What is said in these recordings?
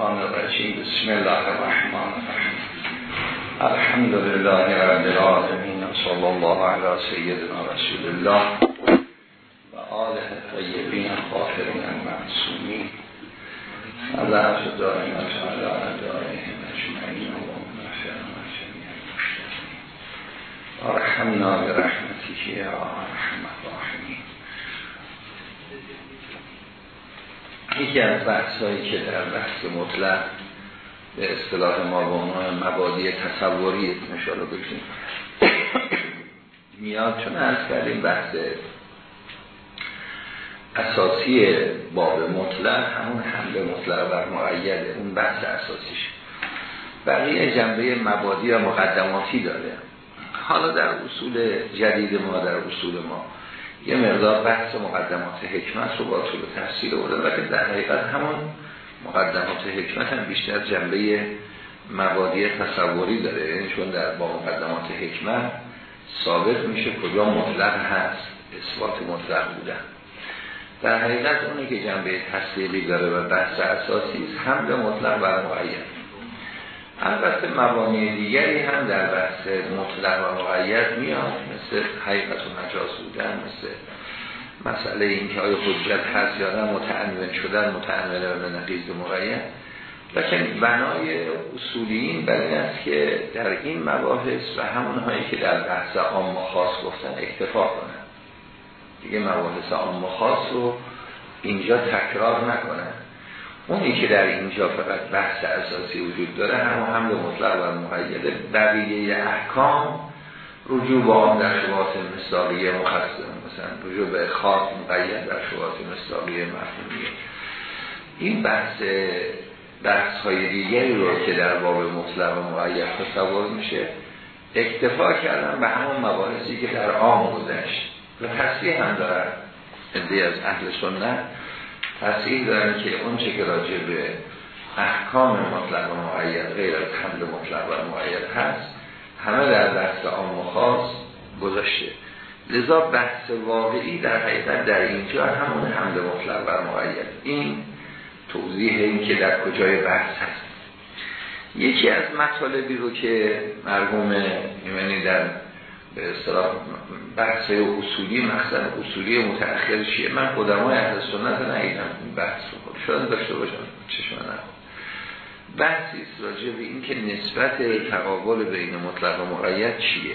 الشیطان الرجیم بسم الله الرحمن الرحیم الحمد لله رب العالمین صلی الله علی سیدنا رسول الله و آله طیبین خاطرین المعصومین الله دائما تعالی دائهم اجمعین و مغفرنا جمیعا ارحمنا برحمتك یا ارحم الراحمین. یکی از بحث هایی که در بحث مطلق به اصطلاح ما به عنوان مبادی تصوری انشاءالله بکنیم میاد چون از کردیم بحث اساسی باب مطلق همون حمل مطلق بر معیده اون بحث اساسیش. بقیه جنبه مبادی و مقدماتی داره. حالا در اصول جدید ما در اصول ما یه مقدار بحث مقدمات حکمت رو با طول تفصیل و که در حقیقت همون مقدمات حکمت هم بیشتر جنبه مبادی تصوری داره. یعنی چون در با مقدمات حکمت ثابت میشه کجا مطلق هست اثبات مطلق بودن در حقیقت اونی که جنبه تصدیقی داره و بحث اساسی است حمل مطلق بر معین. البته مبانی دیگری هم در بحث مطلق و مقید میاد مثل حقیقت و مجاز بودن مثل مسئله این که آیا حجت هست یا نه متعنون شدن متعنون و نقیز مقید. لیکن بنای اصولیین بر این است که در این مباحث و همون هایی که در بحث عام خاص گفتن اکتفا کنن. دیگه مباحث عام خاص رو اینجا تکرار نکنن. اونی که در اینجا فقط بحث اساسی وجود داره هم حمل مطلق و مقیده بقیه احکام رجوع با آن در شباهت مصداقی مخصم مثلا رجوع به خاص مقید در شباهت مصداقی مفهومی. این بحث بحث های دیگری رو که در باب مطلق و مقید تصور میشه اکتفا کردن به همون مباحثی که در عام گذشت. و تصریح هم دارن از اهل سنت تصحیح دارن که اون چه که راجع به احکام مطلق و معید غیر از حمل مطلق و معید هست همه در دست آن و خاص گذاشته. لذا بحث واقعی در حقیقت در اینجا همون حمل مطلق و معید. این توضیح این که در کجای بحث هست. یکی از مطالبی رو که مرحوم یعنی در به اصطلاح بحث اصولی مثلا اصولی متأخر شیعه من قدمای اهل سنت ندیدم این بحث رو خود شاید داشته باشم چشم نه بحثی است راجع به این که نسبت تقابل بین مطلق و مقید چیه.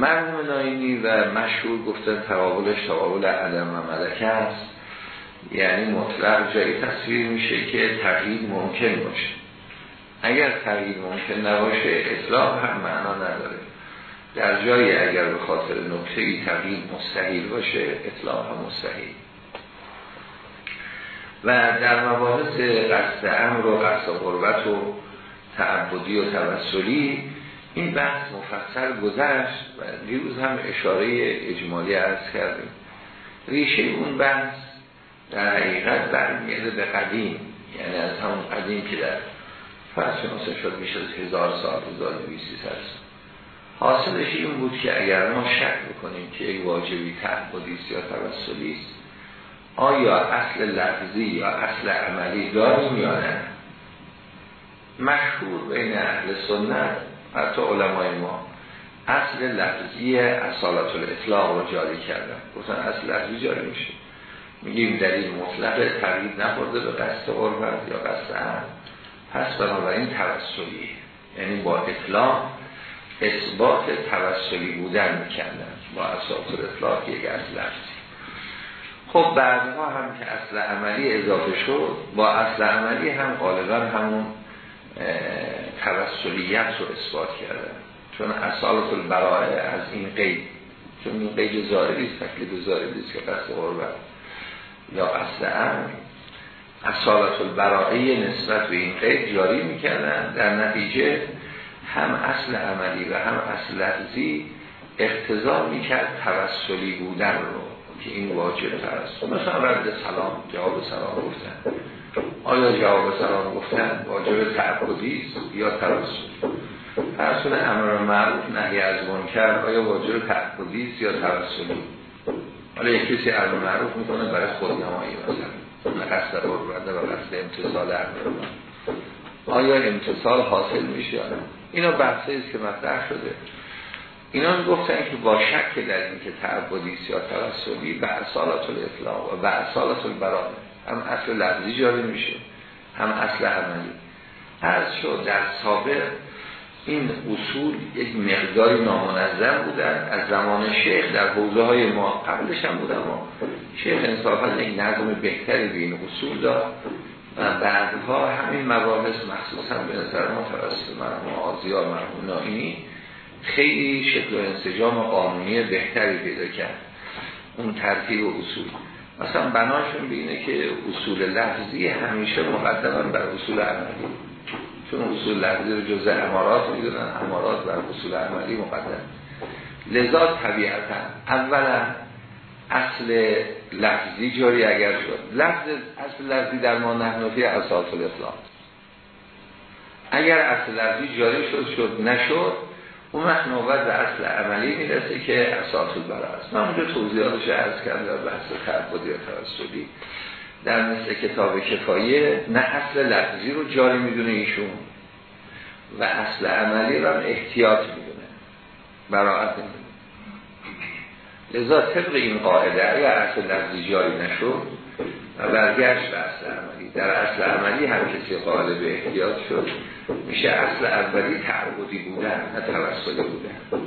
مرحوم ناینی و مشهور گفتن تقابلش تقابل عدم و ملکه است. یعنی مطلق جایی تصویر میشه که تغییر ممکن باشه. اگر تغییر ممکن نباشه اصلاح هم معنا نداره. در جایی اگر به خاطر نکته تغییر مستحیل باشه اطلاع هم مستحیل. و در مباحث قصد امر و قصد غربت و تعبدی و توسلی این بحث مفصل گذشت و دیروز هم اشاره اجمالی عرض کردیم. ریشه اون بحث در حقیقت برمیگرده به قدیم یعنی از همون قدیم که در فرض شناسه شد میشه هزار سال هزار سال. حاصلش این بود که اگر ما شک بکنیم که یک واجبی تعبدی یا توسلی است آیا اصل لفظی یا اصل عملی داریم یا نه؟ مشهور بین اهل سنت حتی علمای ما اصل لفظی اصالت الاطلاق رو جاری کردن. گفتن اصل لفظی جاری میشه. میگیم این مطلق تغییر نخورده به قصد قربت یا قصد هم پس بنابراین توسلی یعنی با اطلاق اثبات توسلی بودن می‌کردن با اساس اطلاق یک اصل هستی خب بعدها هم که اصل عملی اضافه شد با اصل عملی هم غالبا همون توسلیت رو اثبات کردن. چون اصالت البرائه از این قید چون این قید زاربی است تکلیف که قصد قربت. یا اصل عمل. اصالت البرائه نسبت به این قید جاری می‌کردن در نتیجه هم اصل عملی و هم اصل لحظی اختزار می‌کرد توسلی بودن رو که این واجب هست مثلا رد سلام جواب سلام گفتن. آیا جواب سلام گفتن واجب تعبدی است یا توسلی پرسون امر معروف نهی از منکر آیا واجب تعبدی است یا توسلی؟ حالا یک کسی امر معروف می‌کنه برای خود نمایی مثلا. قصد قربت و قصد امتصال امر آیا امتصال حاصل میشه یا اینا بحثه است که مطرح شده. اینا گفتن که با شک در این که تعبدی یا توسلی به اصالات الاطلاق و به اصالات البرانه هم اصل لفظی جاری میشه هم اصل عملی. از شد در سابق این اصول یک مقداری نامنظم بودن از زمان شیخ در حوزه های ما قبلش هم بودن ما شیخ انصافا یک نظم بهتری به این اصول داد. و بعدها همین مباحث مخصوصا به نظر ما توسط مرحوم آزیار مرحوم نائینی خیلی شکل و انسجام قانونی بهتری پیدا کرد. اون ترتیب و اصول. مثلا بناشون بینه که اصول لفظی همیشه مقدمان بر اصول عملی. چون اصول لفظی رو جزء امارات می‌دونن امارات بر اصول عملی مقدم لذا طبیعتا اولا اصل لفظی جاری اگر شد. لفظ اصل لفظی در ما نحنفی اساس الاسلام. اگر اصل لفظی جاری شد شد. نشد اون وقت به اصل عملی می‌رسه که اساس البرا است. من اونجا توضیحاتش عرض کردم در بحث تعبدی و توسلی در مثل کتاب کفایه نه اصل لفظی رو جاری می‌دونه ایشون و اصل عملی رو احتیاط می‌دونه. براعت می‌دونه. لذا طبق این قاعده اگر اصل لفظی جاری نشد و برگشت به اصل عملی. در اصل عملی هم کسی قائل به احتیاط شد میشه اصل اولی تعبدی بودن نه توسلی بودن.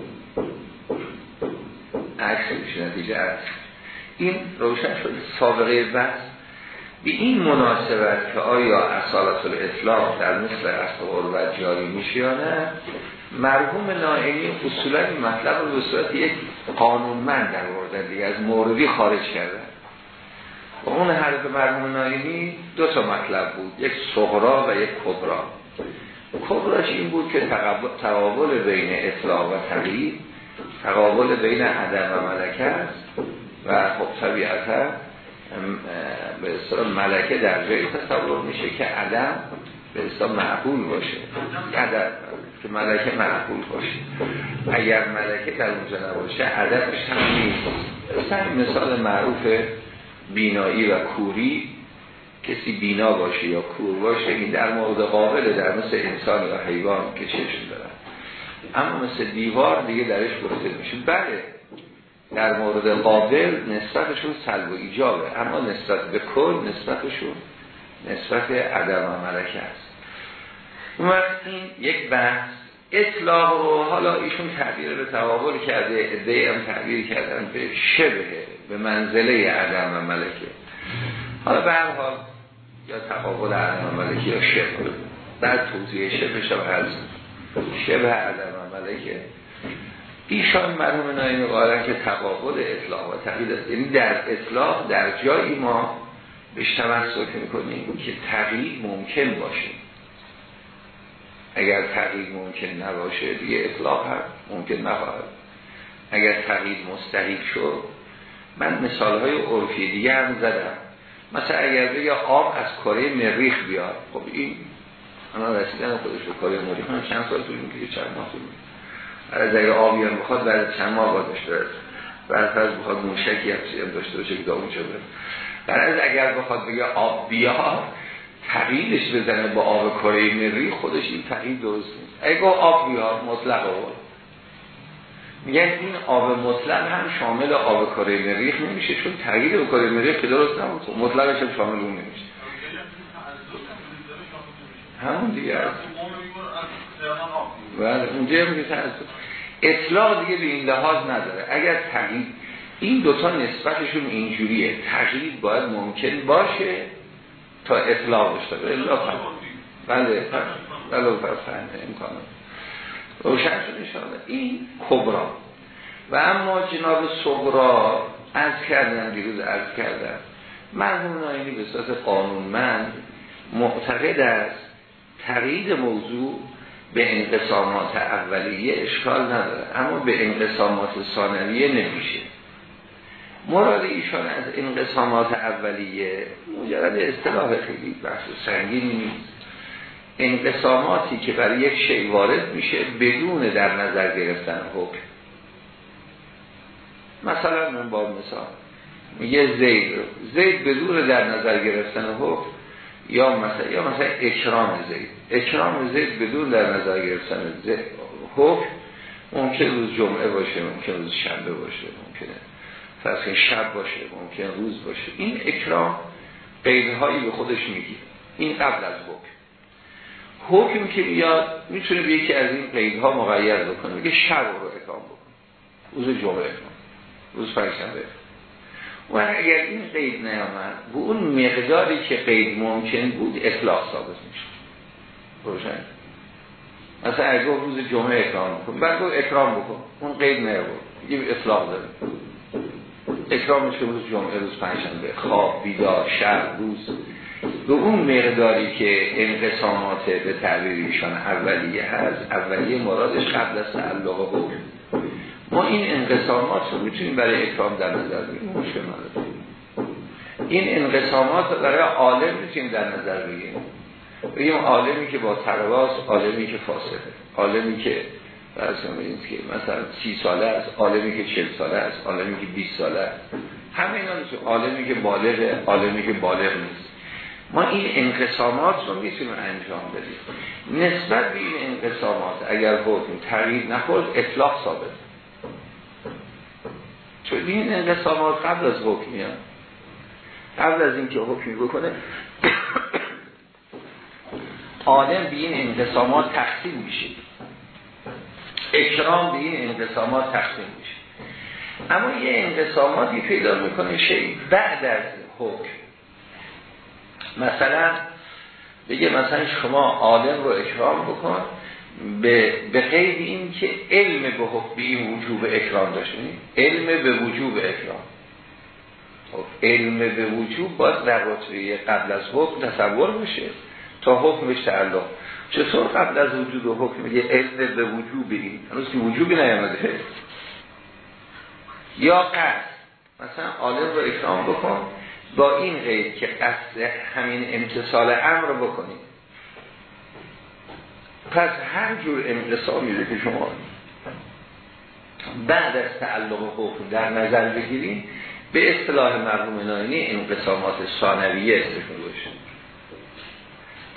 عکس میشه نتیجه عکس. این روشن شد. سابقه بحث. به این مناسبت که آیا اصالت الاطلاق در مثل اصل غربت جاری میشه یا نه مرحوم نائینی اصولا این مطلب رو به صورت یک قانونمند در مورد دیگه از موردی خارج کردن. و اون حرف مرحوم نائینی دو تا مطلب بود یک صغرا و یک کبرا. کبراش این بود که تقابل بین اطلاق و تغییر تقابل بین عدم و ملکه و خب طبیعتا به اصطلاح ملکه در جایی تصور میشه که عدم به اصطلاح معقول باشه. عدم. که ملکه معقول باشه. اگر ملکه در اونجا نباشه عدمش هم نیست. مثال معروف بینایی و کوری کسی بینا باشه یا کور باشه این در مورد قابل در مثل انسان یا حیوان که چشم دارن. اما مثل دیوار دیگه درش گفته میشه. بله در مورد قابل نسبتشون سلب و ایجابه. اما نسبت به کل نسبتشون نسبت عدم و ملکه است اون یک بحث. اطلاق رو حالا ایشون تعبیر به تقابل کرده ادهی هم تعبیر کردن به شبه به منزله عدم و ملکه. حالا به هر حال یا تقابل عدم و ملکه یا شبه. بعد توضیح شبه شبه هست شبه عدم و ملکه. ایشان مرحوم نایم قارن که تقابل اطلاق و تقیید است. یعنی در اطلاق در جایی ما بهش تمسک می‌کنیم که تقیید ممکن باشه. اگر تقیید ممکن نباشه دیگه اطلاق هم ممکن نخواهد. اگر تقیید مستحیل شد من مثال های عرفی دیگه هم زدم. مثلا اگر بگه آب از کره مریخ بیاد خب این انا رسیدن خودش به کره مریخ. هم چند سال طول میگه چند ماه طول از اگه آبی هم بخواد بعد چند ماه باید داشته بعد از بخواد موشکی هم داشته باشه که دامون شده. بعد از اگر بخواد بگه آب بیاد تقییدش بزنه با آب کره مری خودش این تقیید درست نیست. اگه آب بیاد مطلق آب میگن این آب مطلق هم شامل آب کره مریخ نمیشه چون تغییر به کره مریخ که درست نبود. خب مطلقش هم شامل اون نمیشه. همون دیگه است بله اونجا هم اطلاق دیگه به این لحاظ نداره. اگر تغییر این دوتا نسبتشون اینجوریه. تغییر باید ممکن باشه تا اطلاق داشته الا بله بله فرسنده امکانه روشن شد این کبرا. و اما جناب صغرا از کردن دیروز از کردن. مرحوم ناینی به صورت قانونمند معتقد است تغییر موضوع به انقسامات اولیه اشکال نداره اما به انقسامات ثانویه نمیشه. مراد ایشان از انقسامات اولیه مجرد اصطلاح خیلی بحث سنگینی نیست. انقساماتی که برای یک شی وارد میشه بدون در نظر گرفتن حکم. مثلا من با مثال میگه زید زید بدون در نظر گرفتن حکم یا مثلا یا مثلا اکرام زید. اکرام زید بدون در نظر گرفتن حکم ممکن روز جمعه باشه ممکن روز شنبه باشه ممکنه. فرض شب باشه ممکن روز باشه. این اکرام قیدهایی به خودش میگی این قبل از حکم. حکم که بیاد می‌تونه به یکی از این قیدها مقید بکنه. میگه شب رو اکرام بکن. روز جمعه اکرام روز پنجشنبه و اگر این قید نیامد به اون مقداری که قید ممکن بود اطلاق ثابت میشه. روشن؟ مثلا اگر روز جمعه اکرام بکن بعد اکرام بکن. اون قید نیامد یه اطلاق داره. اکرام میشه روز جمعه روز پنجشنبه. خواب بیدار شب روز. به اون مقداری که انقسامات به تعبیر ایشان اولیه هست اولیه مرادش قبل از تعلق بود ما این انقسامات رو می‌تونیم برای اکرام در نظر بگیریم. مشکل این انقسامات برای عالم می‌تونیم در نظر بگیریم. بگیم عالمی که با ترواز عالمی که فاسده عالمی که این که مثلا سی ساله است عالمی که چل ساله است عالمی که 20 ساله همه اینا عالمی که بالغه عالمی که بالغ نیست. ما این انقسامات رو می‌تونیم انجام بدیم. نسبت به این انقسامات اگر حکم تغییر نخورد اطلاق ثابت. چون این انقسامات قبل از حکم قبل از اینکه حکمی بکنه آدم به این انقسامات تقسیم میشه. اکرام به این انقسامات تقسیم میشه. اما یه انقساماتی پیدا می‌کنه شیء بعد از حکم. مثلا بگه مثلا شما آدم رو اکرام بکن به, به غیر این که علم به حکم این وجوب اکرام داشتیم علم به وجوب اکرام. خب علم به وجوب باید در قبل از حکم تصور بشه تا حکمش تعلق. چطور قبل از وجود و حکم میگه علم به وجوب این هنوز که وجوبی نیامده. یا قصد. مثلا عالم رو اکرام بکن. با این قید که قصد همین امتصال امر رو بکنید پس هر جور انقسامی رو که شما بعد از تعلق حکم در نظر بگیریم به اصطلاح مرحوم ناینی انقسامات ثانویه اسمشون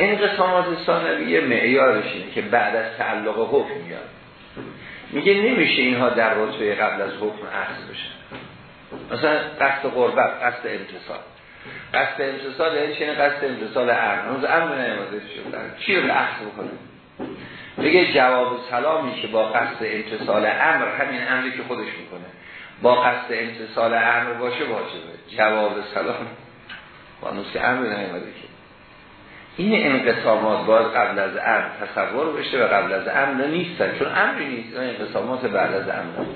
باشه انقسامات ثانویه معیارش اینه که بعد از تعلق حکم میاد. میگه نمیشه اینها در رتبه قبل از حکم اخذ بشن مثلا قصد قربت قصد امتصال قصد امتصال یعنی چه قصد امتصال امر اون امر نیامده شدن چی رو اخذ بکنه؟ بگه جواب سلامی که با قصد امتصال امر همین امری که خودش می‌کنه. با قصد امتصال امر باشه واجبه. جواب سلام. قانوس که امر نیامده که. این انقسامات باید قبل از امر تصور بشه و قبل از امر نیستن چون امری نیست انقسامات بعد از امر.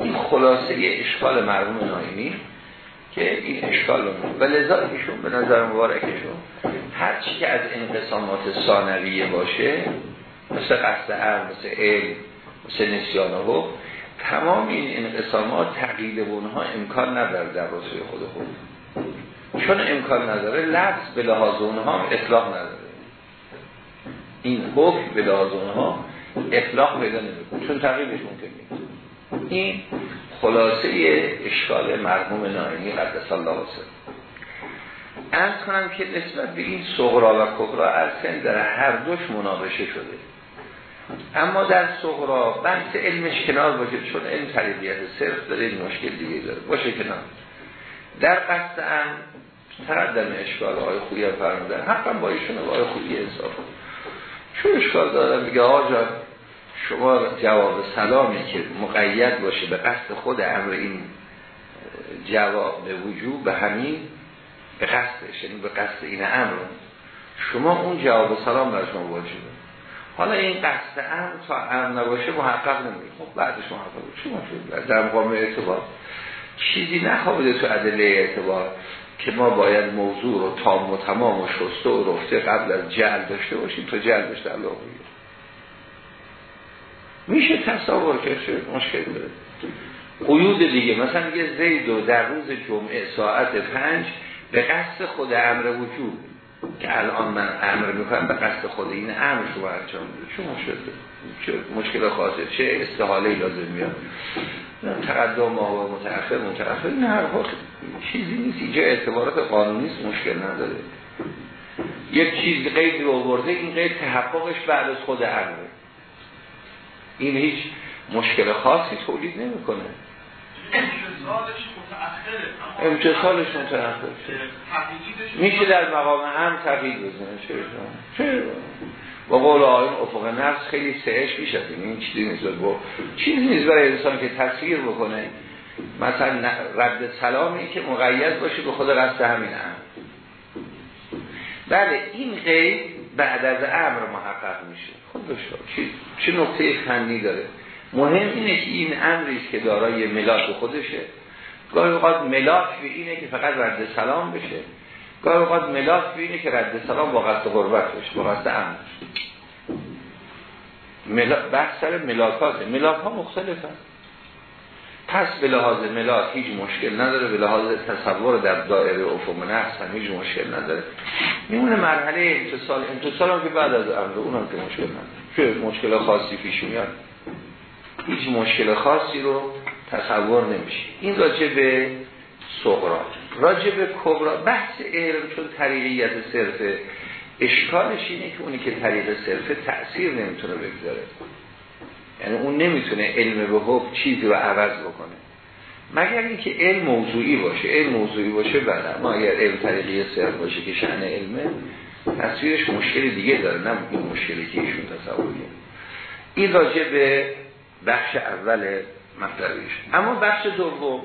این خلاصه اشکال مرحوم نایمی که این اشکال رو و لذا ایشون به نظر مبارکشون هر چی که از انقسامات ثانویه باشه مثل قصد امر مثل علم مثل نسیان و تمام این انقسامات تقیید اونها امکان نداره در رسول خود خود. چون امکان نداره لفظ به لحاظ اونها اطلاق نداره. این حکم به لحاظ اونها اطلاق پیدا نمی‌کنه چون تقییدش ممکن نیست. این خلاصه اشکال مرحوم نائینی قدس الله وسلم ارز کنم که نسبت به این صغرا و کبرا از در هر دوش مناقشه شده. اما در صغرا بحث علمش کنار باشه چون علم تربیت صرف داره این مشکل دیگه داره. باشه کنار. در قصد تردم اشکال های خویی فرمودن. حقا با ایشون آقای خویی حساب چون اشکال دارم میگه آجا شما جواب سلامی که مقید باشه به قصد خود امر این جواب به وجود به همین به قصدش یعنی به قصد این امر شما اون جواب سلام بر شما واجبه حالا این قصد امر تا امر نباشه محقق نمیشه خب بعدش محقق. شما شد در مقام اعتبار. چیزی نخوابده تو عدله اعتبار. که ما باید موضوع رو تام و تمام و شسته و رفته قبل از جل داشته باشیم تا جل داشته الله میشه تصور کرد مشکل داره. قیود دیگه مثلا میگه زید و در روز جمعه ساعت پنج به قصد خود امر وجود که الان من امر می‌کنم به قصد خود این امر شما انجام میده چه مشکل چه مشکل خاصه چه استحاله لازم میاد؟ تقدم و متأخر متأخر این هر چیزی نیست. اینجا اعتبارات قانونی مشکل نداره. یک چیز قید رو آورده این قید تحققش بعد از خود امره این هیچ مشکل خاصی تولید نمی‌کنه. امتصالش متأخره میشه در مقام هم تقیید بزنه؟ چرا با قول آقای افق نفس خیلی سهش میشه. این چیزی نیست. با چیزی نیست برای انسان که تصویر بکنه. مثلا رد سلامی که مقید باشه به خود قصد همین هم بله این غیر بعد از امر محقق میشه. خود داشته چه نقطه فنی داره؟ مهم اینه که این امری که دارای ملاک خودشه. گاهی اوقات ملاک به اینه که فقط رد سلام بشه. گاهی اوقات ملاک به اینه که رد سلام با قصد قربت بشه با قصد امر ملا... بحث سر ملاکاته ملاک ها مختلف هست پس به لحاظ ملاک هیچ مشکل نداره به لحاظ تصور در دائره افق نفس هم هیچ مشکل نداره. میمونه مرحله امتصال. امتصال هم که بعد از امر اون هم که مشکل نداره. چه مشکل خاصی پیش میاد؟ هیچ مشکل خاصی رو تصور نمیشه این راجع به صغرا راجع کبرا. بحث علم چون طریقیت صرف اشکالش اینه که اونی که طریق صرف تأثیر نمی‌تونه بگذاره. یعنی اون نمی‌تونه علم به حب چیزی رو عوض بکنه. مگر اینکه علم موضوعی باشه. علم موضوعی باشه بله. ما اگر علم طریقی صرف باشه که شأن علمه تصویرش مشکل دیگه داره نه این مشکلی که ایشون تصور این راجع به بخش اول مطلبیش اما بخش دوم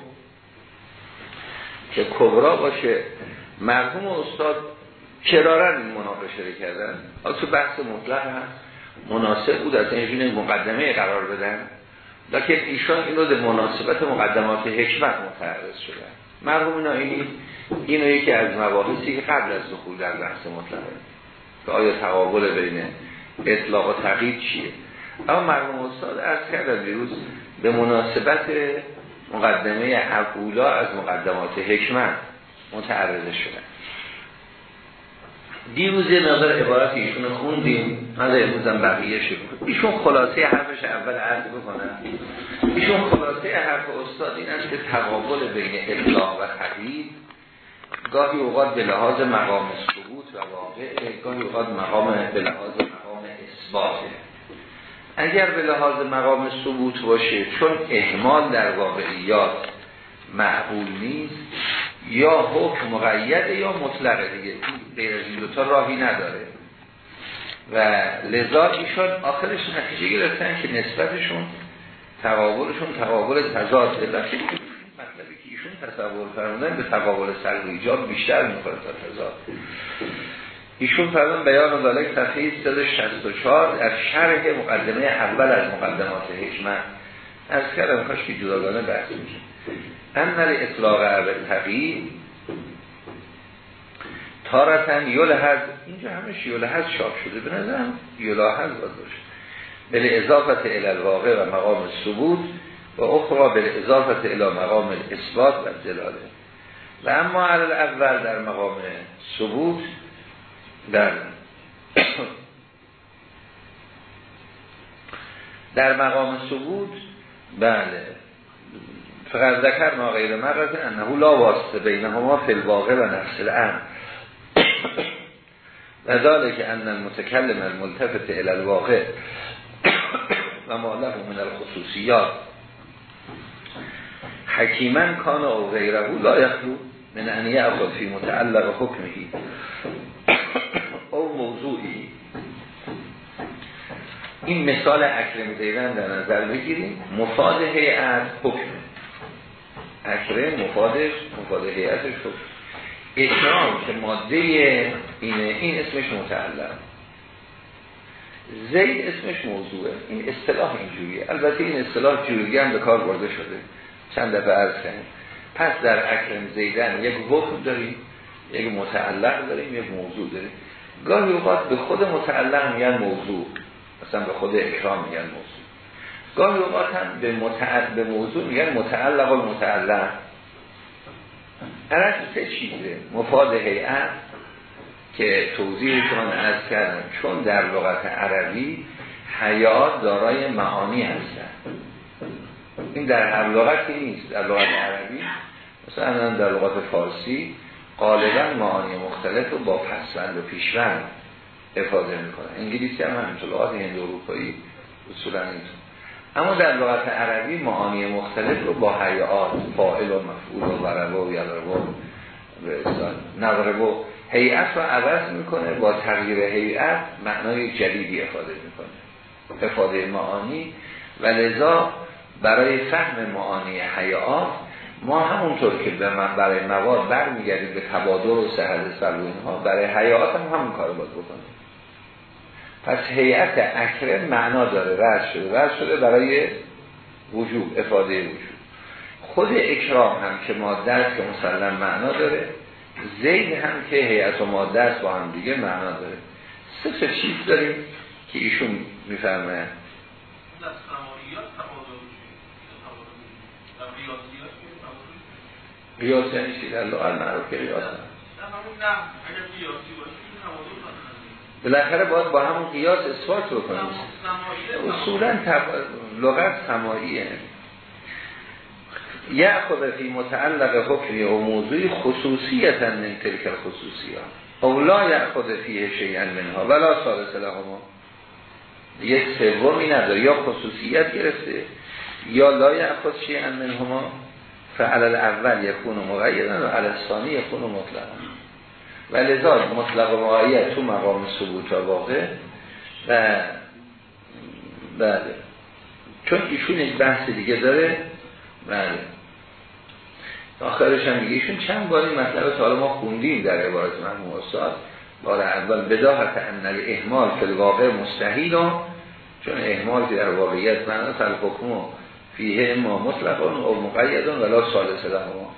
که کبرا باشه مرحوم استاد کرارن این مناقشه کردن. تو بحث مطلق هست مناسب بود از این مقدمه قرار بدن. لیکن ایشان اینو به مناسبت مقدمات حکمت متعرض شدن. مرحوم ناینی اینو یکی از مباحثی که قبل از دخول در بحث مطلقه که آیا تقابل بین اطلاق و تقیید چیه؟ اما مرحوم استاد ارز کردن بیروز به مناسبت مقدمه اولا از مقدمات حکمت متعرض شدن دیروز مقدار عبارت ایشون خوندیم من امروزم بقیه شد. ایشون خلاصه حرفش اول عرض بکنم. ایشون خلاصه حرف استاد این است که تقابل بین اطلاق و حدید گاهی اوقات به لحاظ مقام ثبوت و واقع گاهی اوقات مقام به لحاظ مقام اثباته. اگر به لحاظ مقام ثبوت باشه چون احمال در واقعیات معقول نیست یا حکم مقیده یا مطلقه دیگه غیر از این دوتا راهی نداره. و لذا ایشان آخرش نتیجه گرفتن که نسبتشون تقابلشون تقابل تضاد. مطلبی که ایشون تصور فرمودن به تقابل سلب ایجاب بیشتر می‌کنه تا تضاد. ایشون فرمان بیان دالک صفحه 364 در شرح مقدمه اول از مقدمات حکمت از کردم کاش که جداگانه بحث میشه انر اطلاق اول تقیی تارتن یلحظ اینجا همش یلحظ شاپ شده. به نظرم یلحظ باید باشه. بل اضافت الالواقع و مقام ثبوت و اخرى بل اضافت الى مقام اثبات و دلاله و اما اول در مقام ثبوت در در مقام ثبوت بله. فقط ذکر ما غیر مرد انه لا واسطه بینهما فی الواقع و نفس الان و که ان المتکلم الملتفت الى الواقع و ما من الخصوصیات. حکیمن کان او غیره لا یخلو من ان یعقل فی متعلق حکمهی موضوعی. این مثال اکرم زیدن در نظر بگیریم. مفاد هیئت حکم. اکرم مفادش مفاد هیئتش حکم. اکرام که ماده اینه این اسمش متعلق. زید اسمش موضوعه. این اصطلاح اینجوریه. البته این اصطلاح جوری هم به کار برده شده. چند دفعه عرض کنیم پس در اکرم زیدن یک حکم داریم یک متعلق داریم یک موضوع داریم. گاهی اوقات به خود متعلق میگن موضوع. مثلا به خود اکرام میگن موضوع. گاهی اوقات هم به, متعلق به موضوع میگن متعلق و متعلق. عرض سه چیزه. مفاد هیئت که توضیحشان از کردم. چون در لغت عربی حیات دارای معانی هستن. این در هر لغتی نیست. در لغت عربی مثلا در لغت فارسی غالبا معانی مختلف رو با پسوند و پیشوند افاده می‌کنه. انگلیسی هم همینطور لغات هند اروپایی اصولا اما در لغت عربی معانی مختلف رو با حیات فاعل و مفعول و وربا و یلربا نظربا هیئت رو عوض می‌کنه با تغییر هیئت معنای جدیدی افاده می‌کنه. افاده معانی. و لذا برای فهم معانی حیات ما همونطور که به من برای مواد برمیگردیم به تبادل و سهل سلو اینها برای حیات هم همون کار باید بکنیم پس هیئت اکرم معنا داره رد شده. رد شده برای وجود افاده وجود. خود اکرام هم که ماده است که مسلم معنا داره زید هم که هیئت و ماده است با هم دیگه معنا داره. سه چیز داریم که ایشون میفرمه قیاس یعنی چی در لغت معروف که قیاس بالاخره باید با همون قیاس اثبات رو کنیم اصولا تب... لغت سماییه یعقب فی متعلق حکمی و موضوعی خصوصیتا من تلک الخصوصیات. او لا یعقب فیه شیئا منها ولا سالس لهما. یک سومی نداره. یا خصوصیت گرفته یا لا یعقب شیئا منهما. فعلال اول یکون مقیدن و علال ثانی یکون مطلقا و لذا مطلق و تو مقام ثبوت و واقع و بله. چون ایشون یک بحث دیگه داره. بله. آخرش هم میگه ایشون چند بار این مطلب تا ما خوندیم در عبارت مرحوم استاد. بار اول بداهت ان احمال که واقع مستحیل چون احمال که در واقعیت معنی الحکم فیه ما مطلق و مقیدون ولا سالس ما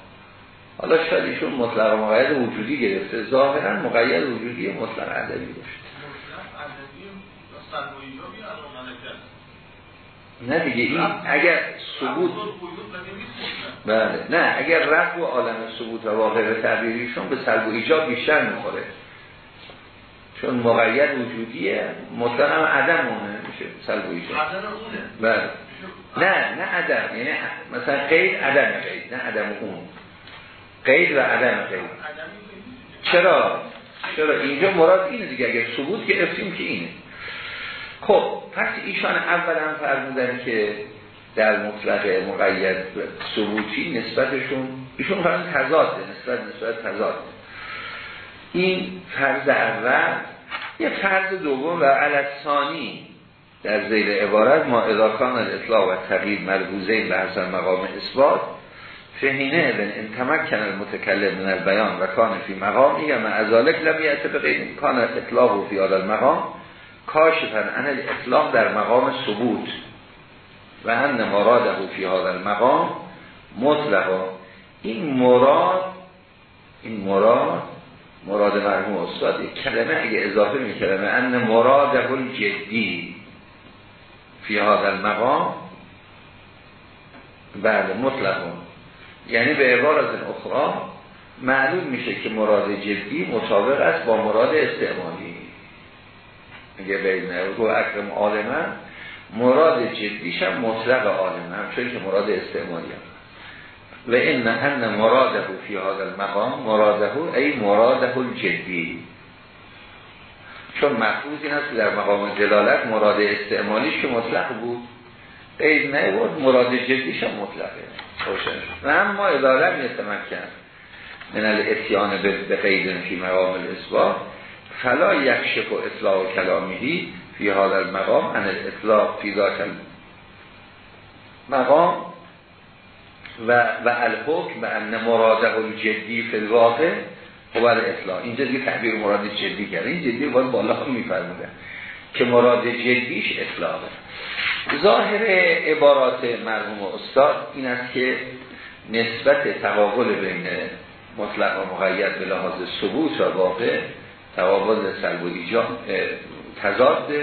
حالا شاید ایشون مطلق مقید وجودی گرفته. ظاهرا مقید وجودی مطلق عددی داشت نه دیگه این اگر ثبوت بله. نه اگر رفت و عالم ثبوت و واقع به تعبیریشون به سلب و ایجاب بیشتر می‌خوره. چون مقید وجودیه مطلق هم عدم مونه میشه سلب و ایجاب. بله. نه نه عدم یعنی مثلا قید عدم قید نه عدم اون. قید و عدم قید. چرا؟ چرا؟ اینجا مراد اینه دیگه اگر ثبوت گرفتیم که اینه. خب پس ایشان اول هم فرمودن که در مطلق مقید ثبوتی نسبتشون ایشون فرمون تضاده نسبت نسبت تضاد این فرض اول یه فرض دوم و علسانی در زیر عبارت ما اضاکان الاطلاع و تغییر مربوزه به حسن مقام اثبات فهینه ابن انتمکن المتکلم من البیان و کان فی مقام یا ازالک لم یعت بقید کان اطلاق و فی المقام کاشفن ان الاطلاق در مقام ثبوت و ان مراده فی هذا المقام مطلقا این مراد این مراد مراد مرحوم استاد کلمه اگه اضافه می کلمه ان مراده الجدی. فی هذا المقام؟ بله مطلقون یعنی به عبارت اخرى معلوم میشه که مراد جدی مطابق است با مراد استعمالی. میگه بین و اکرم عالمن مراد جدیش هم مطلق عالمن چون که مراد استعمالی هم. و این ان مراده فی هذا المقام مراده ای مراده الجدی چون مفروض این هست که در مقام دلالت مراد استعمالیش که مطلق بود. قید نه بود مراد جدیش هم مطلقه. و اما اداره میتمکن من الاتیان به قید فی مقام الاثبات فلا یکشف و اطلاع و کلامیهی فی حال المقام ان الاطلاع فی ذات مقام و و الحکم به ان مراده الجدی فی الواقع و اطلاع اینجا دیگه تعبیر مراد جدی کرده این جدی باید بالا میفرموده که مراد جدیش اطلاقه ظاهر عبارات مرحوم استاد این است که نسبت تقابل بین مطلق و مقید به لحاظ ثبوت و واقع تقابل سلب و ایجاب تضاد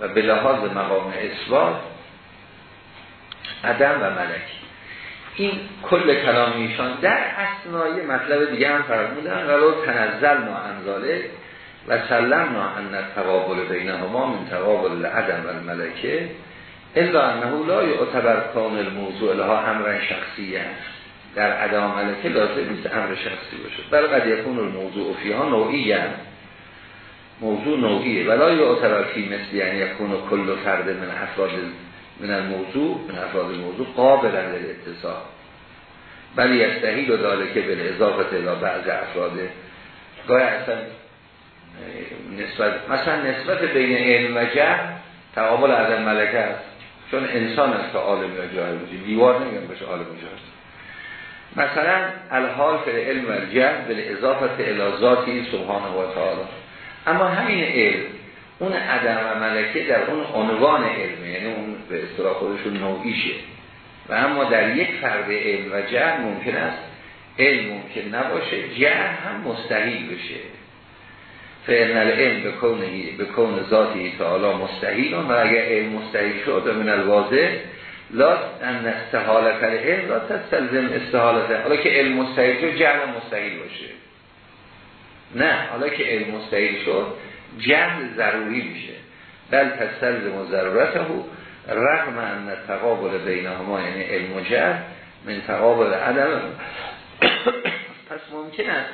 و به لحاظ مقام اثبات عدم و ملکی. این کل کلامیشان در اسنای مطلب دیگه هم فرمودن ولو تنزل ما انزاله و سلمنا ان تقابل بینهما من تقابل عدم و الملکه الا انه لا یعتبر کان الموضوع لها امر شخصی است. در عدم ملکه لازم نیست امر شخصی باشه. بل قد یکون الموضوع فیها نوعی هست موضوع نوعیه. ولا یعتبر فی مثل یعنی یکون کل فرد من افراد من الموضوع من افراد الموضوع قابل اتصال. بلی یستهی و داره که به اضافه الى بعض افراد. گاهی اصلا نسبت مثلا نسبت بین علم و جهل تقابل از ملکه است. چون انسان است که عالم یا جاهل بودی دیوار نمیگم بشه عالم و جاهل. مثلا الحال فی علم و جهل به اضافه الى ذاتی سبحانه و تعالی. اما همین علم اون عدم و ملکه در اون عنوان علمه یعنی اون به اصطلاح خودشون نوعیشه. و اما در یک فرد علم و جهل ممکن است علم ممکن نباشه جهل هم مستحیل بشه. فعلا العلم به کون ذاتی تعالی مستحیل و اگر علم مستحیل شد من الواضح لا ان استحالت العلم لا تستلزم استحالت حالا که علم مستحیل شد جهل مستحیل باشه. نه حالا که علم مستحیل شد جهل ضروری میشه. بل تستلزم ضرورته رغم ان تقابل بینهما یعنی علم و جهل من تقابل عدم. پس ممکن است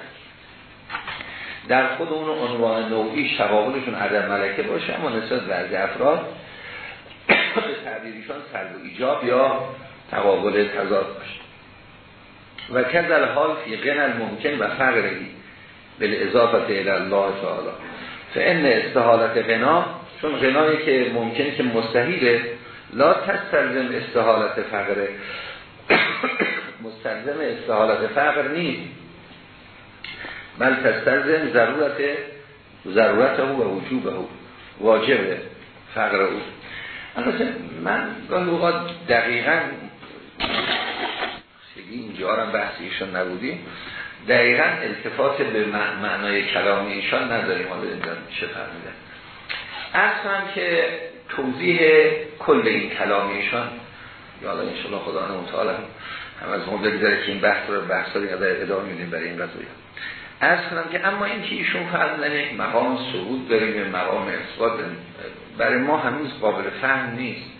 در خود اون عنوان نوعی تقابلشون عدم ملکه باشه اما نسبت بعضی افراد به تعبیریشان سلب و ایجاب یا تقابل تضاد باشه. و کذل حال فی غن الممکن و فقری به اضافه الله تعالی. فان استحالت غنا چون غنایی که ممکنه که مستحیله لا تستلزم استحالت فقره. مستلزم استحالت فقر نیست. بل تستلزم ضرورت ضرورت او و وجوب او واجب فقر او. من گاهی اوقات دقیقا اینجا هم بحث ایشان نبودیم. دقیقا التفات به معنای کلامی ایشان نداریم. حالا اینجا چه فرمیدن اصلا که توضیح کل این کلامی ایشان یا الله انشاءالله خدا متعال هم از اون بگذاره که این بحث رو بحث رو ادامه میدیم برای این قضایی از کنم که اما این که ایشون فرمودن یک مقام صعود داریم مقام اثبات برای ما هنوز قابل فهم نیست.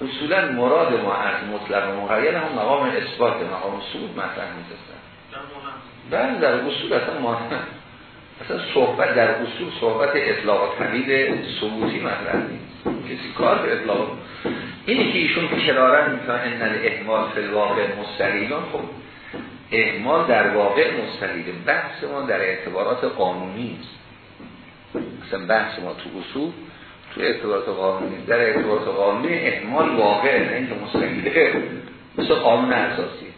اصولا مراد ما از مطلق و مقید هم مقام اثبات مقام صعود مطرح میزستن بله در اصول اصلا ما اصلا صحبت در اصول صحبت اطلاق تقیید ثبوتی مطرح کسی کار به اطلاق اینی که ایشون کرارن می‌کنن ان احمال فی الواقع مستقیلان خب احمال در واقع مستقیل بحث ما در اعتبارات قانونی است مثلا بحث ما تو اصول تو اعتبارات قانونی در اعتبارات قانونی احمال واقع نه اینکه مستقیله مثل قانون اساسی.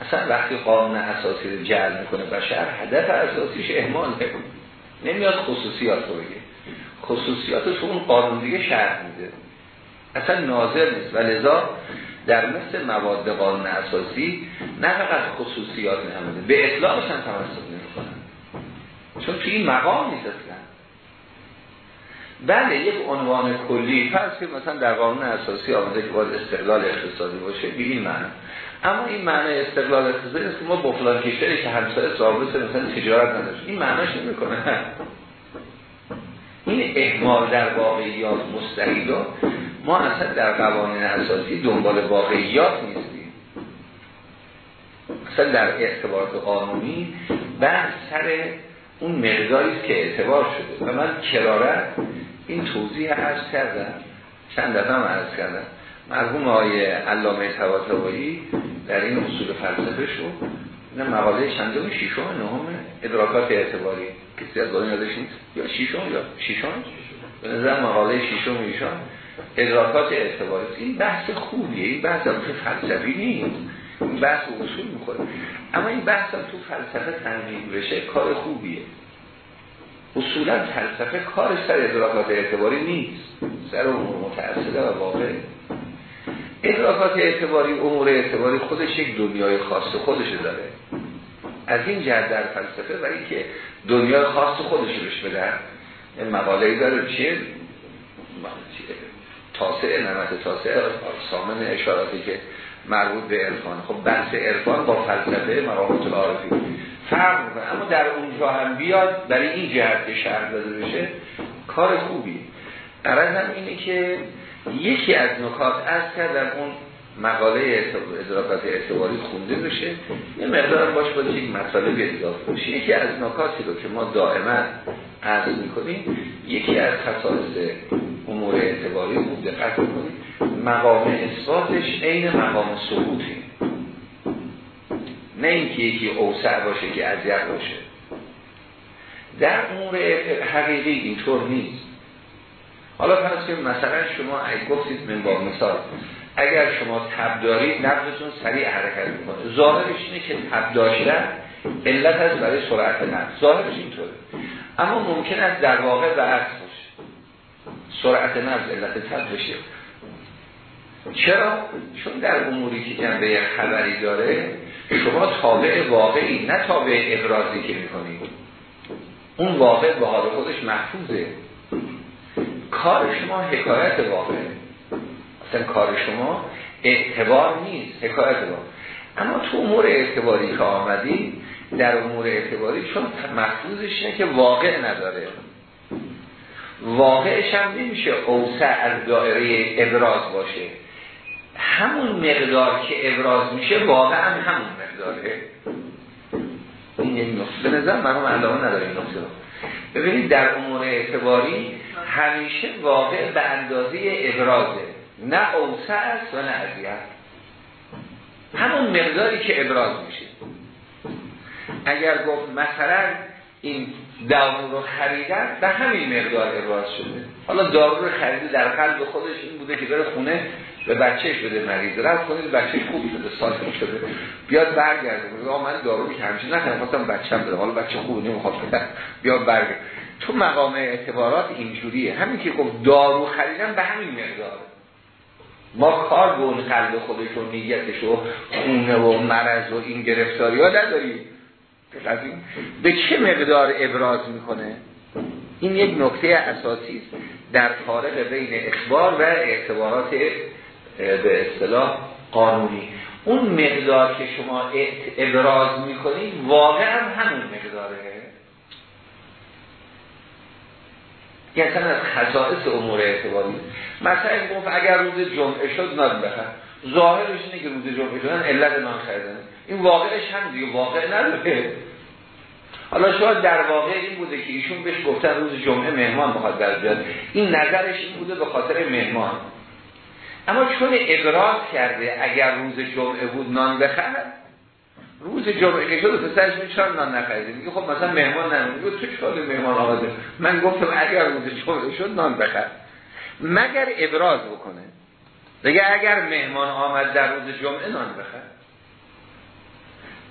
اصلا وقتی قانون اساسی رو جعل می‌کنه بشر هدف اساسیش احمال نمیاد خصوصیات رو بگه. خصوصیاتش اون قانون دیگه شرح میده. اصلا ناظر نیست. و لذا در مثل مواد قانون اساسی نه فقط خصوصیات نمیده به اطلاقش هم توسط نمی‌کنن چون توی این مقام نیست اصلا. بله یک عنوان کلی. فرض که مثلا در قانون اساسی آمده که باید استقلال اقتصادی باشه. به این معنی. اما این معنی استقلال اقتصادی است که ما با فلان کشوری که همسایه ثابت مثلا تجارت نداشت. این معناش نمی‌کنه این احمال در واقعیات مستحیل. ما اصلا در قوانین اساسی دنبال واقعیات نیستیم. اصلا در اعتبارات قانونی بحث سر اون مقداری که اعتبار شده. و من کرارت این توضیح عرض کردم. چند دفعه هم عرض کردم. مرحوم های علامه طباطبایی در این اصول فلسفه شو این مقاله چندم؟ شیشم نهم؟ ادراکات اعتباری. کسی از دارین یادش نیست؟ یا شیشم یا شیشم به نظر مقاله شیشم ایشان ادراکات اعتباری. این بحث خوبیه. این بحث هم تو فلسفی نیست. این بحث اصول می‌خوره اما این بحث هم تو فلسفه تنظیم بشه کار خوبیه. اصولا فلسفه کارش سر ادراکات اعتباری نیست. سر امور متأثره و واقع. ادراکات اعتباری امور اعتباری خودش یک دنیای خاص خودش داره. از این جهت در فلسفه برای که دنیای خاص خودش روش بدن این مقاله داره چیه؟ تاسع نمت تاسع سامن اشاراتی که مربوط به عرفان. خب بحث عرفان با فلسفه مقامات العارفی فرق می‌کنه. اما در اونجا هم بیاد برای این جهت که شهر داده بشه کار خوبی. هم اینه که یکی از نکات از کرد در اون مقاله ادراکات اعتباری خونده بشه. یه مقدار باش باید یک مطالب اضافه بشه یکی از نکاتی رو که ما دائما عرض می‌کنیم یکی از خصائص امور اعتباری خوب دقت کنیم مقام اثباتش عین مقام ثبوتی نه اینکه یکی اوسع باشه که اذیت باشه. در امور حقیقی اینطور نیست. حالا فرض که مثلا شما اگه گفتید من با مثال اگر شما تب دارید نبضتون سریع حرکت می‌کنه. ظاهرش اینه که تب داشتن علت از برای سرعت نبض ظاهرش اینطوره. اما ممکن است در واقع به عکس باشه. سرعت نبض علت تب بشه. چرا؟ چون در اموری که جنبه خبری داره شما تابع واقعی نه تابع ابرازی که می‌کنید. اون واقع به حال خودش محفوظه. کار شما حکایت واقعه اصلا کار شما اعتبار نیست حکایت واقع اما تو امور اعتباری که آمدی در امور اعتباری چون محفوظش اینه که واقع نداره. واقعش هم نمیشه اوسع از دائره ابراز باشه. همون مقدار که ابراز میشه واقعا هم همون مقداره. این یک نقطه. به نظر مرحوم علامه نداره این نقطه ببینید در امور اعتباری همیشه واقع به اندازه ابرازه نه اوسع است و نه اذیت. همون مقداری که ابراز میشه. اگر گفت مثلا این دارو رو خریدن به همین مقدار ابراز شده. حالا دارو رو خریده در قلب خودش این بوده که بره خونه به بچهش بده مریض. رفت کنید بچه خوب شده سالم شده. بیاد برگرده. میگه من دارو که همیشه نخرم خواستم بچه‌م بده حالا بچه خوب نمی‌خواد بده بیاد برگرد تو مقام اعتبارات اینجوریه. همین که گفت دارو خریدن به همین مقدار ما کار به اون قلب خودش و نیتش و خونه و مرض و این گرفتاری ها نداریم. به چه مقدار ابراز می‌کنه؟ این یک نکته اساسی است. در فارق بین اخبار و اعتبارات به اصطلاح قانونی. اون مقدار که شما ابراز می‌کنید واقعا همون مقداره. یعنی از خصائص امور اعتباری. مثلا گفت اگر روز جمعه شد نان بخر. ظاهرش اینه که روز جمعه شدن علت نان خریدن. این واقعش هم دیگه واقع نداره. حالا شاید در واقع این بوده که ایشون بهش گفتن روز جمعه مهمان بخواد در بیاد. این نظرش این بوده به خاطر مهمان. اما چون ابراز کرده اگر روز جمعه بود نان بخر روز جمعه که شد پسرش می نان نخریده میگه خب مثلا مهمان نمیگه تو چرا مهمان آمده من گفتم اگر روز جمعه شد نان بخر. مگر ابراز بکنه؟ دیگه اگر مهمان آمد در روز جمعه نان بخر.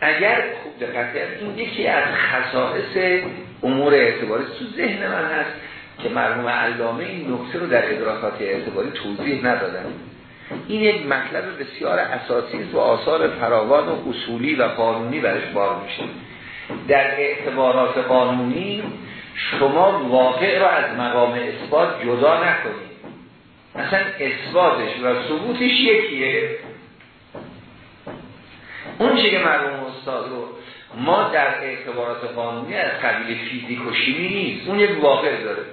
اگر خوب دقت این یکی از خصائص امور اعتباری تو ذهن من هست که مرحوم علامه این نکته رو در ادراکات اعتباری توضیح ندادن. این یک مطلب بسیار اساسی و آثار فراوان و اصولی و قانونی برش بار میشه. در اعتبارات قانونی شما واقع را از مقام اثبات جدا نکنید. مثلا اثباتش و ثبوتش یکیه. اون چی که مرحوم استاد رو ما در اعتبارات قانونی از قبیل فیزیک و شیمی نیست. اون یک واقع داره.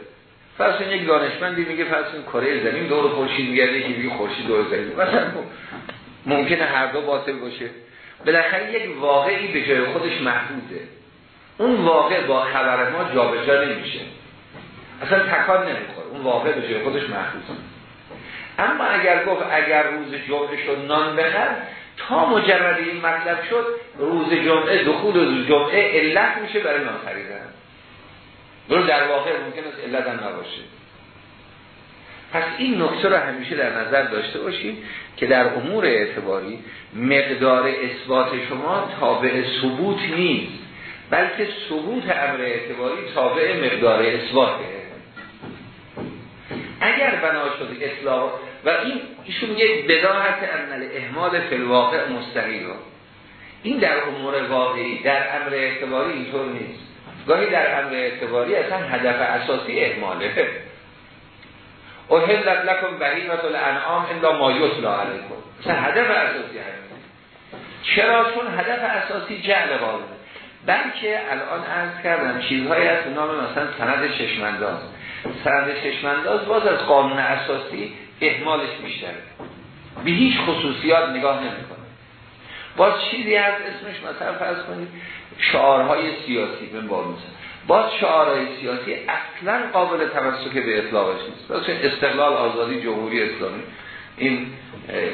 فرض یک دانشمندی میگه فرض کره زمین دور خورشید میگرده که میگه خورشید دور زمین. مثلا ممکنه هر دو باطل باشه. بالاخره یک واقعی به جای خودش محدوده. اون واقع با خبر ما جابجا نمیشه. اصلا تکان نمی‌خوره. اون واقع به جای خودش محدوده. اما اگر گفت اگر روز جمعه شد نان بخر تا مجرد این مطلب شد روز جمعه دخول روز جمعه علت میشه برای نان خریدن. برو در واقع ممکن است علت هم نباشه. پس این نکته رو همیشه در نظر داشته باشید که در امور اعتباری مقدار اثبات شما تابع ثبوت نیست بلکه ثبوت امر اعتباری تابع مقدار اثباته. اگر بنا شد اطلاق و این ایشون میگه بداهت عمل احمال فلواقع مستحیل این در امور واقعی در امر اعتباری اینطور نیست. گاهی در امر اعتباری اصلا هدف اساسی اهماله. احلت لکن بهیمت الانعام الا ما یتلا علیکم. اصلا هدف اساسی همین. چرا؟ چون هدف اساسی جعل قانون. بلکه الان عرض کردم چیزهایی از نام مثلا سند چشمنداز سند چشمنداز باز از قانون اساسی احمالش بیشتره. به هیچ خصوصیات نگاه نمی‌کنه. باز چیزی از اسمش مثلا فرض کنید شعارهای سیاسی به با باز شعارهای سیاسی اصلا قابل تمسک به اطلاقش نیست باز استقلال آزادی جمهوری اسلامی این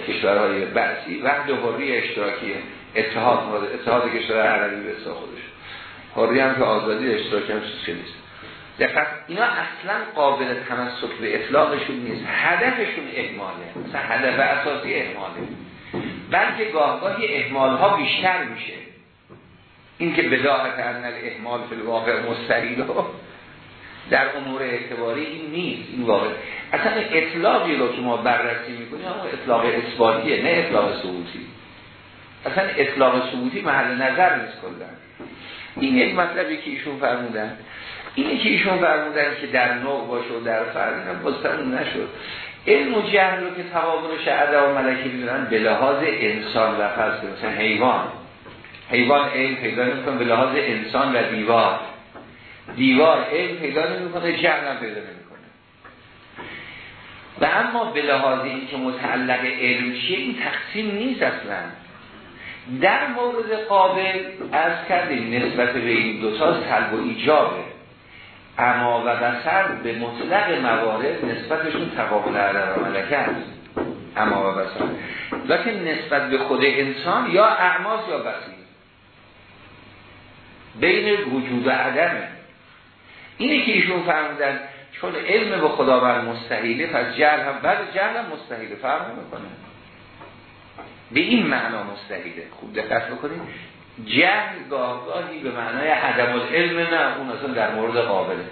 کشورهای بعضی وقت حری اشتراکی اتحاد اتحاد کشور عربی به خودش. حری هم که آزادی اشتراکی هم چیزی نیست. دقیق اینا اصلا قابل تمسک به اطلاقشون نیست. هدفشون احماله مثلا هدف اساسی احماله بلکه گاهگاهی احمال ها بیشتر میشه. این که بداهت ارنل احمال فی الواقع مستریل در امور اعتباری این نیست این واقع. اصلا اطلاقی رو که ما بررسی می‌کنیم اما اطلاق اثباتیه نه اطلاق ثبوتی. اصلا اطلاق ثبوتی محل نظر نیست کلن این یک مطلبی که ایشون فرمودن. اینه که ایشون فرمودن که در نوع باشه و در فرد اینا نشد. علم و جهل رو که تقابلش عده و ملکی می‌دونن به لحاظ انسان و فرض مثلا حیوان. حیوان علم پیدا نمی‌کنه به لحاظ انسان و دیوار. دیوار علم پیدا نمی‌کنه جهل هم پیدا نمی‌کنه. و اما به لحاظ این که متعلق علم چیه این تقسیم نیست اصلا. در مورد قابل از کردیم نسبت به این دوتا سلب و ایجابه. اما و بسر به مطلق موارد نسبتشون تقابل عدم و ملکه است. اما و بسر. لیکن نسبت به خود انسان یا اعماس یا بسیر بین وجود و عدمه اینه که ایشون فرمودن چون علم به خداوند مستحیله پس جهل هم بعد جهل هم مستحیله. می‌کنه به این معنا مستحیله. خوب دقت بکنید. جهل گاهی به معنای عدم العلم نه اون اصلا در مورد قابله.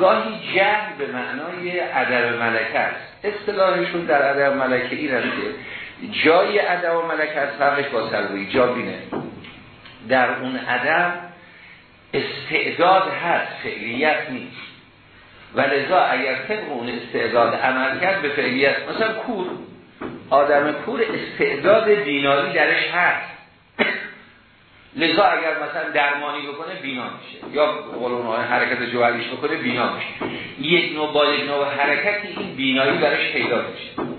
گاهی جهل به معنای عدم ملکه است. اصطلاحشون در عدم ملکه این است که جای عدم ملکه است فرقش با سلوی جا بینه. در اون عدم استعداد هست فعلیت نیست. و لذا اگر طبق اون استعداد عمل کرد به فعلیت مثلا کور آدم کور استعداد بینایی درش هست. لذا اگر مثلا درمانی بکنه بینا میشه. یا قول حرکت جوهریش بکنه بینا میشه. یک نوع با یک نوع حرکتی این بینایی برش پیدا میشه.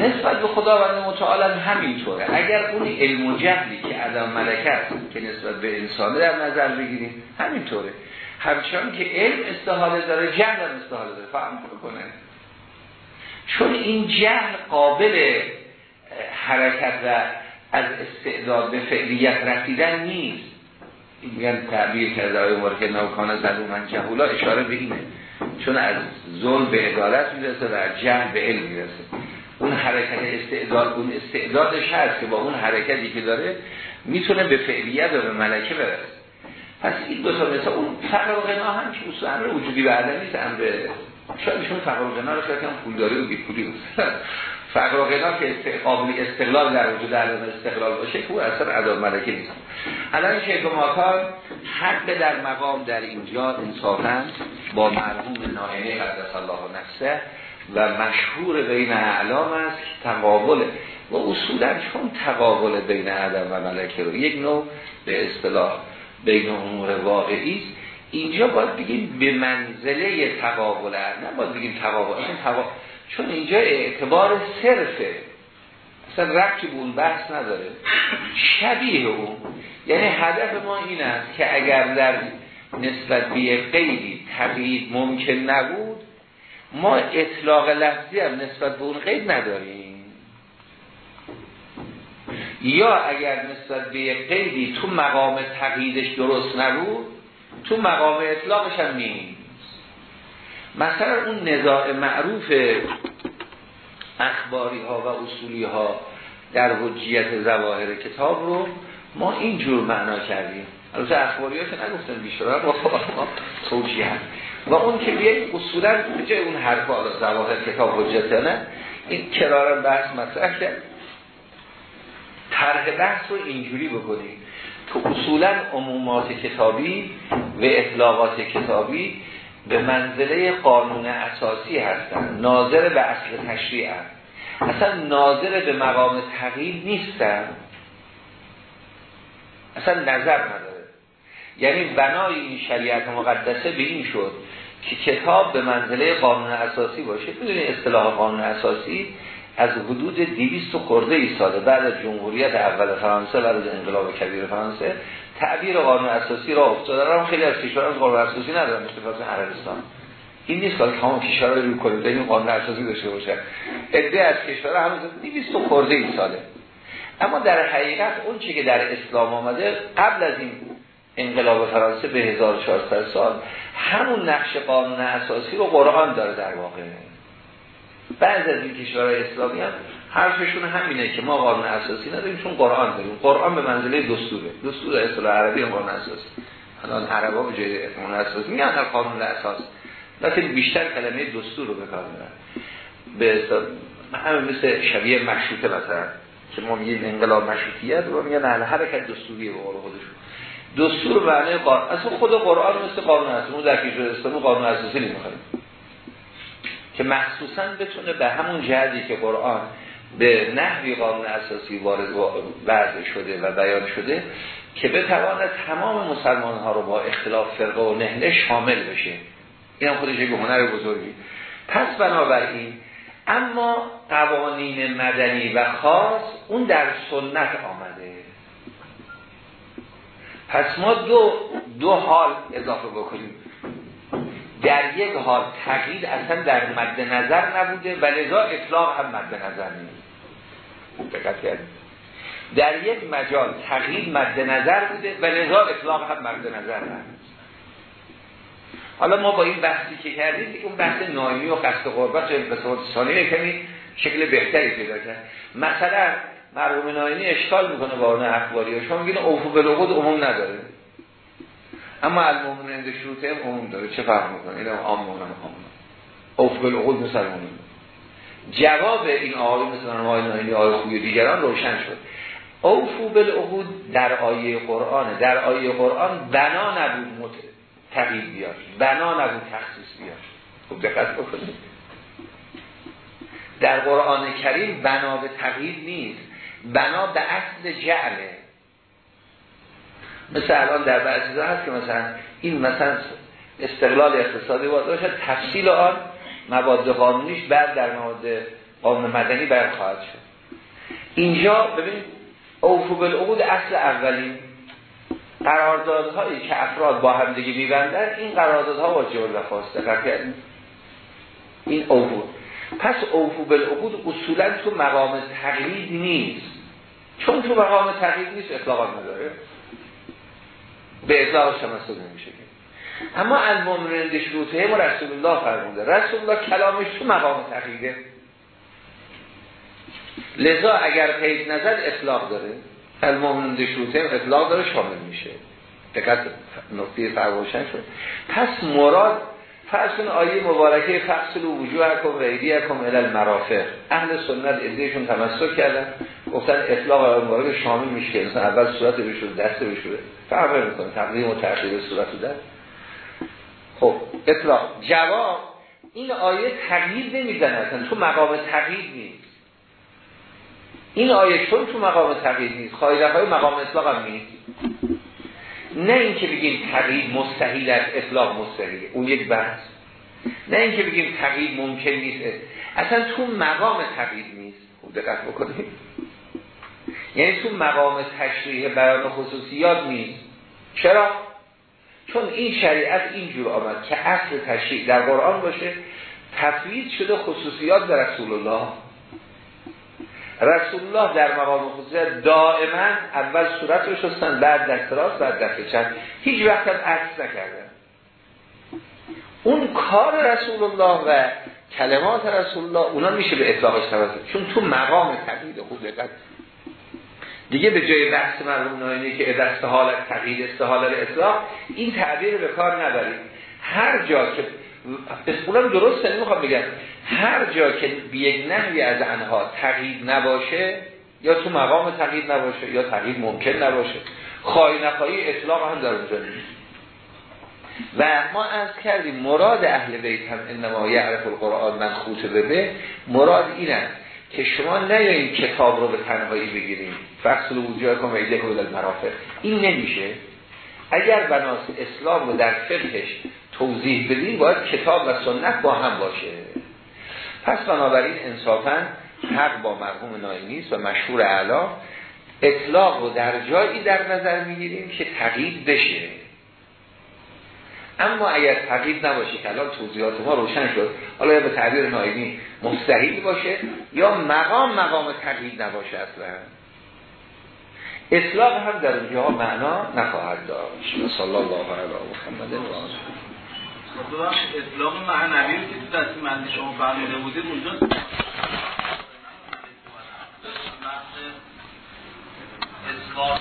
نسبت به خداوند متعال هم همینطوره. اگر اون علم و جهلی که عدم ملکه است که نسبت به انسانه در نظر بگیریم همینطوره. همچنان که علم استحاله داره جهل هم استحاله داره. فهم کنه چون این جهل قابل حرکت و از استعداد به فعلیت رسیدن نیست. این میگن تعبیر کرده آقای مورکه نوکان من جهولا اشاره به اینه. چون از ظلم به عدالت می‌رسه و از جهل به علم می‌رسه. اون حرکت استعداد اون استعدادش هست که با اون حرکتی که داره می‌تونه به فعلیت و به ملکه برسه. پس این دو تا مثل اون فقر و غنا هم که اصلا وجودی به عدم نیست امر شاید ایشون فقر و غنا رو شاید هم پولداری و بیپولی فقر و غنا که قابل استقلال در وجود علم استقلال باشه که او اصلا عذاب ملکه نیست. الان شیخ ماکان حق در مقام در اینجا انصافا با مرحوم نائمه قدس الله نفسه و مشهور بین اعلام است تقابل و اصولا چون تقابل بین عدم و ملکه رو یک نوع به اصطلاح بین امور واقعی است اینجا باید بگیم به منزله تقابل نه باید بگیم تقابل چون اینجا اعتبار صرفه اصلا ربطی به اون بحث نداره شبیه اون یعنی هدف ما این است که اگر در نسبت به قیدی تقیید ممکن نبود ما اطلاق لفظی هم نسبت به اون قید نداریم. یا اگر نسبت به قیدی تو مقام تقییدش درست نبود تو مقام اطلاقش هم نیست. مثلا اون نزاع معروف اخباری ها و اصولی ها در حجیت زواهر کتاب رو ما اینجور معنا کردیم. البته اخباری ها که نگفتن بیشتر با توجیه هست و اون که بیاییم اصولا جای اون حرف حالا زواهر کتاب حجت نه این کرارا بحث مطرح کرد. طرح بحث رو اینجوری بکنیم. تو اصولا عمومات کتابی و اطلاقات کتابی به منزله قانون اساسی هستن. ناظر به اصل تشریع هست. اصلا ناظر به مقام تغییر نیستن. اصلا نظر نداره یعنی بنای این شریعت مقدسه به این شد که کتاب به منزله قانون اساسی باشه. می‌دونی اصطلاح قانون اساسی از حدود 200 خورده ای ساله بعد از جمهوریت اول فرانسه بعد از انقلاب کبیر فرانسه تعبیر قانون اساسی را افتاده. هم خیلی از کشورها قانون اساسی ندارن مثل عربستان. این نیست که تمام کشورها رو کنیم این قانون اساسی داشته باشه عده از کشورها هنوز 200 خورده ای ساله. اما در حقیقت اون چی که در اسلام آمده قبل از این انقلاب فرانسه به 1400 سال همون نقش قانون اساسی رو قرآن داره در واقع. بعض از این کشورهای اسلامی هم حرفشون همینه که ما قانون اساسی نداریم چون قرآن داریم. قرآن به منزله دستوره. دستور اصطلاح عربی قانون اساسی. الان عربا به جای قانون اساسی میگن قانون اساس. لیکن بیشتر کلمه دستور رو بکار می‌برن. به همین مثل شبیه مشروطه مثلا که ما میگیم انقلاب مشروطیت رو میگن حرکت دستوریه به قول خودشون. دستور معنی قانون. اصلا خود قرآن مثل قانون اساسی اون در کشور اسلامی قانون اساسی نمی‌خوایم. که مخصوصا بتونه به همون جهدی که قرآن به نحوی قانون اساسی وارد وضع شده و بیان شده که بتواند تمام مسلمان ها رو با اختلاف فرقه و نهله شامل بشه. این هم خودش یک هنر بزرگی. پس بنابراین اما قوانین مدنی و خاص اون در سنت آمده. پس ما دو, دو حال اضافه بکنیم. در یک حال تقیید اصلا در مد نظر نبوده و لذا اطلاق هم مد نظر نیست. در یک مجال تقیید مد نظر بوده و لذا اطلاق هم مد نظر نیست حالا ما با این بحثی که کردیم اون بحث نایمی و قصد قربت به صورت ثانیه کمی شکل بهتری پیدا کرد. مثلا مرحوم نایمی اشکال می‌کنه با اون اخباری. شما میگین اوفو بلوغود عموم نداره. اما المومن اند شروطه عموم داره. چه فرق می‌کنه؟ این عام مونم عام اوف بالعقود مثل عموم. جواب این آقای مثل آقای نایلی آقای خوی دیگران روشن شد. اوفو بالعقود در آیه قرآن در آیه قرآن بنا نبود مت... تقیید بیاد بنا نبود تخصیص بیاد خوب دقت بکنید. در قرآن کریم بنا به تقیید نیست. بنا به اصل جعله. مثل الان در بعضی هست که مثلا این مثلا استقلال اقتصادی باشه تفصیل آن مواد قانونیش بعد در مواد قانون مدنی باید خواهد شد. اینجا ببینید اوفو بالعقود اصل اولین قراردادهایی که افراد با هم دیگه میبندن این قراردادها واجب الوفاست دقت این اوفو پس اوفو بالعقود اصولا تو مقام تقلید نیست. چون تو مقام تقلید نیست اطلاقات نداره. به اطلاق شمسته نمیشه اما المومنین شروطه ما رسول الله فرمونده رسول الله کلامش تو مقام تقییده لذا اگر قید نظر اطلاق داره. المومنین شروطه اطلاق داره شامل میشه. دقت نقطه فرموشن شد پس مراد فرسون آیه مبارکه فصل و وجوه اکم ریدی اکم الال مرافق اهل سنت ادهشون تمسک کردن. گفتن اطلاق آیه مبارکه شامل میشه مثلا اول صورت بشود دست بشود فرق می‌کنه تقدیم و تحقیل صورت در خب اطلاق. جواب این آیه تغییر نمی‌زنه اصلا. تو مقام تغییر نیست. این آیه چون تو مقام تغییر نیست خواهیده های مقام اطلاق هم نیست. نه اینکه بگیم تغییر مستحیل از اطلاق مستحیل اون یک بحث. نه اینکه بگیم تغییر ممکن نیست. اصلا تو مقام تغییر نیست. خوب دقت بکنید. یعنی تو مقام تشریح بیان خصوصیات نیست. چرا؟ چون این شریعت اینجور آمد که اصل تشریع در قرآن باشه تفویض شده خصوصیات در رسول الله. رسول الله در مقام خصوصیت دائما اول صورت رو شستن بعد دست راست بعد دست چند هیچ وقت هم عکس نکردن. اون کار رسول الله و کلمات رسول الله اونا میشه به اطلاقش توسط. چون تو مقام تقیید خوب دقت دیگه به جای بحث مرحوم ناینی که دست حالت تقیید استحال اطلاق این تعبیر به کار نبرید هر جا که اصولا درست نمی‌خوام بگم هر جا که به یک نحوی از انها تقیید نباشه یا تو مقام تقیید نباشه یا تقیید ممکن نباشه. خواهی نخواهی اطلاق هم در اونجا نیست. و ما از کردیم مراد اهل بیت هم انما یعرف القرآن من خوط به مراد این است که شما نیایین کتاب رو به تنهایی بگیریم فصل وجود کن و ایده این نمیشه. اگر بناس اسلام رو در فقهش توضیح بدیم باید کتاب و سنت با هم باشه. پس بنابراین انصافا حق با مرحوم نایمی و مشهور اعلا اطلاق رو در جایی در نظر می‌گیریم که تقیید بشه. اما اگر تقیید نباشه که الان توضیحات ما روشن شد حالا یا به تعبیر نایمی مستحیل باشه یا مقام مقام تقیید نباشه اصلا. اطلاق هم در اونجا معنا نخواهد داشت. صلی الله علیه و محمد. خب اطلاق معنوی رو که تصمیم بندی شما فرموده بودید اونجا. اسلام